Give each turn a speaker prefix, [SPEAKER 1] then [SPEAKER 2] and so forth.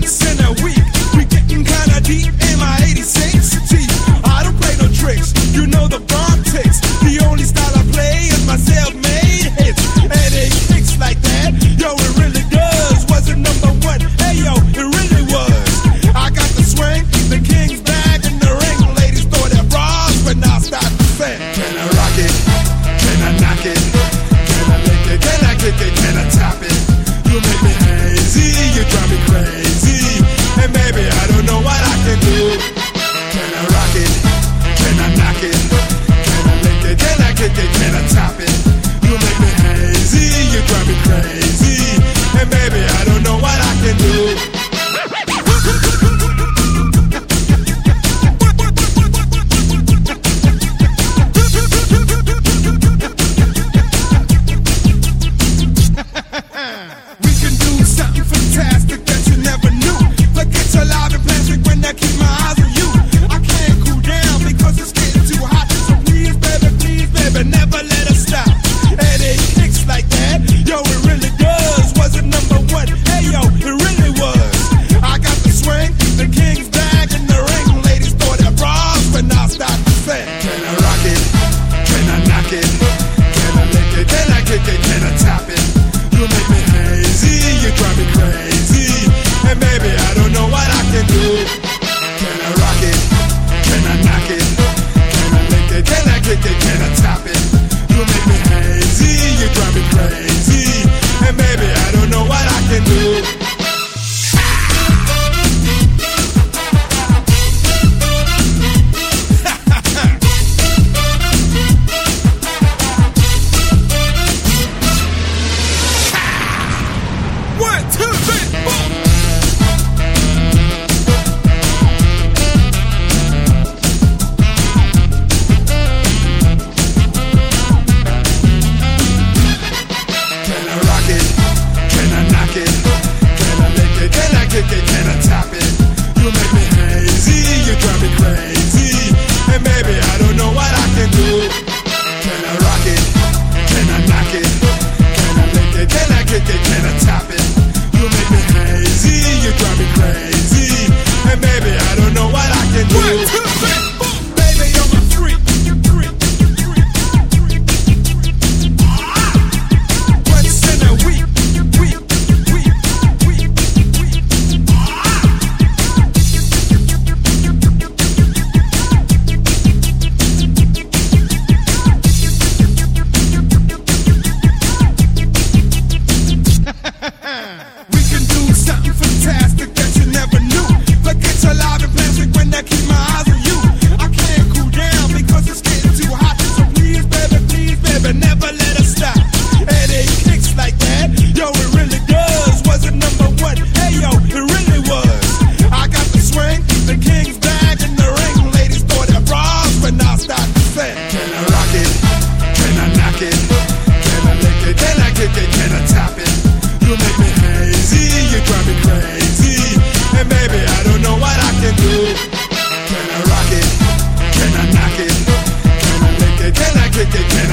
[SPEAKER 1] once in a week. We getting kinda deep. Two, Kick